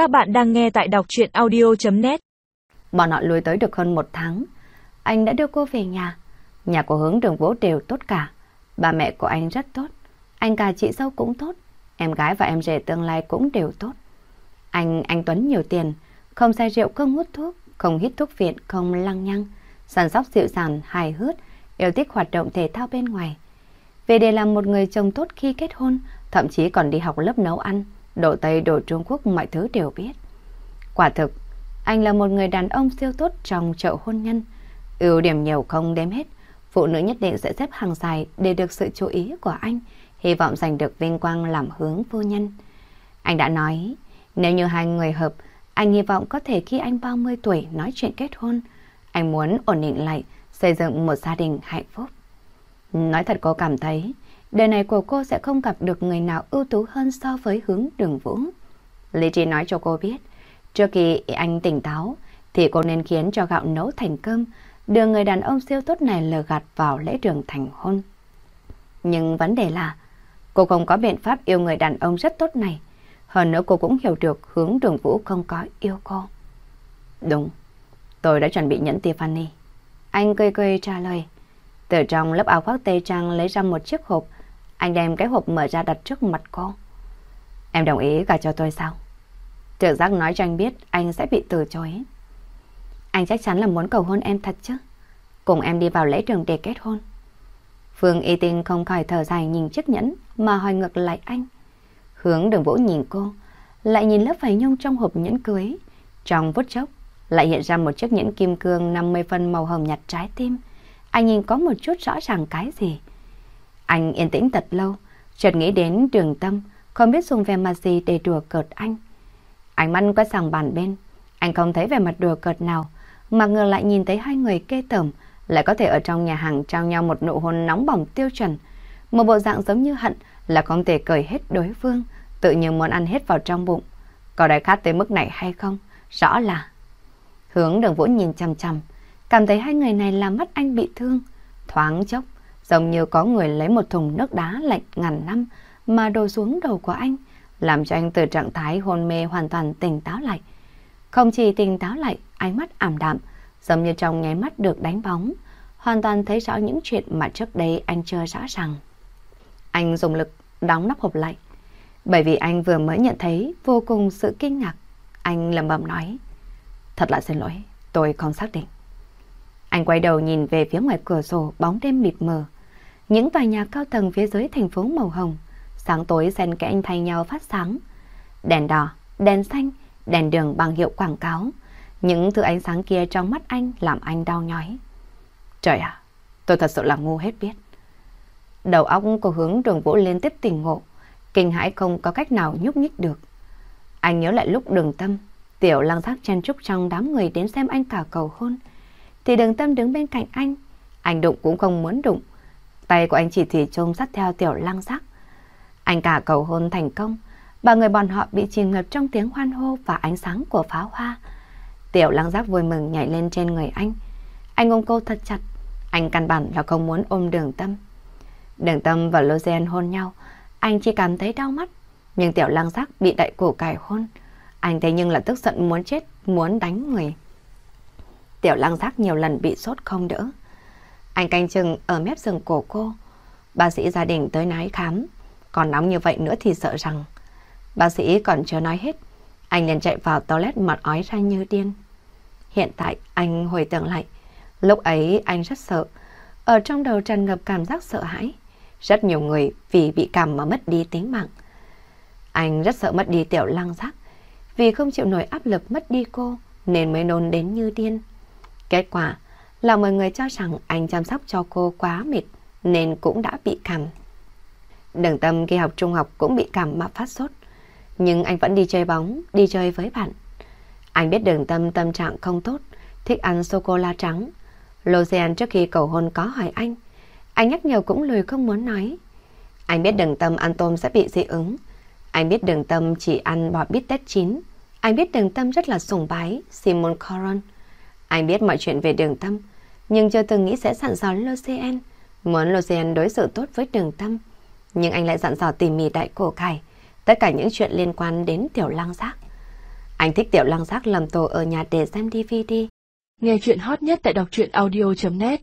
Các bạn đang nghe tại đọc chuyện audio.net Bọn họ lùi tới được hơn một tháng. Anh đã đưa cô về nhà. Nhà của hướng đường vũ đều tốt cả. Ba mẹ của anh rất tốt. Anh cả chị dâu cũng tốt. Em gái và em rể tương lai cũng đều tốt. Anh, anh Tuấn nhiều tiền. Không say rượu, không hút thuốc, không hít thuốc viện, không lăng nhăng. Sàn sóc dịu dàng, hài hước, yêu thích hoạt động thể thao bên ngoài. Về để làm một người chồng tốt khi kết hôn, thậm chí còn đi học lớp nấu ăn, đồ Tây, đồ Trung Quốc mọi thứ đều biết. Quả thực, anh là một người đàn ông siêu tốt trong chợ hôn nhân. Ưu điểm nhiều không đếm hết, phụ nữ nhất định sẽ xếp hàng dài để được sự chú ý của anh, hy vọng giành được vinh quang làm hướng phu nhân. Anh đã nói, nếu như hai người hợp, anh hy vọng có thể khi anh 30 tuổi nói chuyện kết hôn. Anh muốn ổn định lại, xây dựng một gia đình hạnh phúc. Nói thật cô cảm thấy, đời này của cô sẽ không gặp được người nào ưu tú hơn so với hướng đường vũ. Lý trí nói cho cô biết, trước khi anh tỉnh táo, thì cô nên khiến cho gạo nấu thành cơm, đưa người đàn ông siêu tốt này lừa gạt vào lễ đường thành hôn. Nhưng vấn đề là, cô không có biện pháp yêu người đàn ông rất tốt này. Hơn nữa cô cũng hiểu được hướng đường vũ không có yêu cô. Đúng, tôi đã chuẩn bị nhẫn Tiffany. Anh cười cười trả lời. Từ trong lớp áo khoác tây trang lấy ra một chiếc hộp, anh đem cái hộp mở ra đặt trước mặt cô. Em đồng ý cả cho tôi sao? Trực giác nói cho anh biết anh sẽ bị từ chối. Anh chắc chắn là muốn cầu hôn em thật chứ? Cùng em đi vào lễ trường để kết hôn. Phương Y Tinh không khỏi thở dài nhìn chiếc nhẫn mà hỏi ngược lại anh. Hướng đường vũ nhìn cô, lại nhìn lớp vải nhung trong hộp nhẫn cưới. Trong phút chốc, lại hiện ra một chiếc nhẫn kim cương 50 phân màu hồng nhạt trái tim. Anh nhìn có một chút rõ ràng cái gì. Anh yên tĩnh thật lâu, chợt nghĩ đến đường tâm, không biết dùng vẻ mặt gì để đùa cợt anh. Ánh mắt quét sang bàn bên, anh không thấy vẻ mặt đùa cợt nào, mà ngược lại nhìn thấy hai người kê tởm, lại có thể ở trong nhà hàng trao nhau một nụ hôn nóng bỏng tiêu chuẩn. Một bộ dạng giống như hận là không thể cởi hết đối phương, tự nhiên muốn ăn hết vào trong bụng. Có đại khát tới mức này hay không? Rõ là... Hướng đường vũ nhìn chằm chằm, cảm thấy hai người này làm mắt anh bị thương. Thoáng chốc, giống như có người lấy một thùng nước đá lạnh ngàn năm mà đổ xuống đầu của anh, làm cho anh từ trạng thái hôn mê hoàn toàn tỉnh táo lại. Không chỉ tỉnh táo lại, ánh mắt ảm đạm, giống như trong nháy mắt được đánh bóng, hoàn toàn thấy rõ những chuyện mà trước đây anh chưa rõ ràng. Anh dùng lực đóng nắp hộp lại, bởi vì anh vừa mới nhận thấy vô cùng sự kinh ngạc. Anh lẩm bẩm nói, thật là xin lỗi, tôi không xác định. Anh quay đầu nhìn về phía ngoài cửa sổ bóng đêm mịt mờ. Những tòa nhà cao tầng phía dưới thành phố màu hồng, sáng tối xen kẽ anh thay nhau phát sáng. Đèn đỏ, đèn xanh, đèn đường bằng hiệu quảng cáo. Những thứ ánh sáng kia trong mắt anh làm anh đau nhói. Trời ạ, tôi thật sự là ngu hết biết. Đầu óc của hướng đường vũ liên tiếp tỉnh ngộ, kinh hãi không có cách nào nhúc nhích được. Anh nhớ lại lúc đường tâm, tiểu lang giác chen trúc trong đám người đến xem anh cả cầu hôn. Thì đừng tâm đứng bên cạnh anh, anh đụng cũng không muốn đụng. Tay của anh chỉ thì trông sát theo tiểu lang giác. Anh cả cầu hôn thành công, ba người bọn họ bị chìm ngập trong tiếng hoan hô và ánh sáng của pháo hoa. Tiểu lang giác vui mừng nhảy lên trên người anh. Anh ôm cô thật chặt, anh căn bản là không muốn ôm đường tâm. Đường tâm và Lozen hôn nhau, anh chỉ cảm thấy đau mắt. Nhưng tiểu lang giác bị đại cổ cải hôn. Anh thấy nhưng là tức giận muốn chết, muốn đánh người. Tiểu lăng giác nhiều lần bị sốt không đỡ. Anh canh chừng ở mép rừng cổ cô. Bác sĩ gia đình tới nái khám. Còn nóng như vậy nữa thì sợ rằng. Bác sĩ còn chưa nói hết. Anh liền chạy vào toilet mặt ói ra như điên. Hiện tại anh hồi tưởng lại. Lúc ấy anh rất sợ. Ở trong đầu tràn ngập cảm giác sợ hãi. Rất nhiều người vì bị cảm mà mất đi tính mạng. Anh rất sợ mất đi tiểu lăng giác. Vì không chịu nổi áp lực mất đi cô, nên mới nôn đến như điên. Kết quả là mọi người cho rằng anh chăm sóc cho cô quá mệt nên cũng đã bị cảm. Đường tâm khi học trung học cũng bị cảm mà phát sốt. Nhưng anh vẫn đi chơi bóng, đi chơi với bạn. Anh biết đường tâm tâm trạng không tốt, thích ăn sô-cô-la trắng. Lozean trước khi cầu hôn có hỏi anh. Anh nhắc nhở cũng lười không muốn nói. Anh biết đường tâm ăn tôm sẽ bị dị ứng. Anh biết đường tâm chỉ ăn bò bít tết chín. Anh biết đường tâm rất là sủng bái Simon Coron. Anh biết mọi chuyện về đường tâm, nhưng chưa từng nghĩ sẽ sẵn dò Lucien. Muốn Lucien đối xử tốt với đường tâm. Nhưng anh lại dặn dò tỉ mỉ đại cổ cải, tất cả những chuyện liên quan đến tiểu lang giác. Anh thích tiểu lăng giác làm tổ ở nhà để xem DVD. Nghe chuyện hot nhất tại đọc truyện audio.net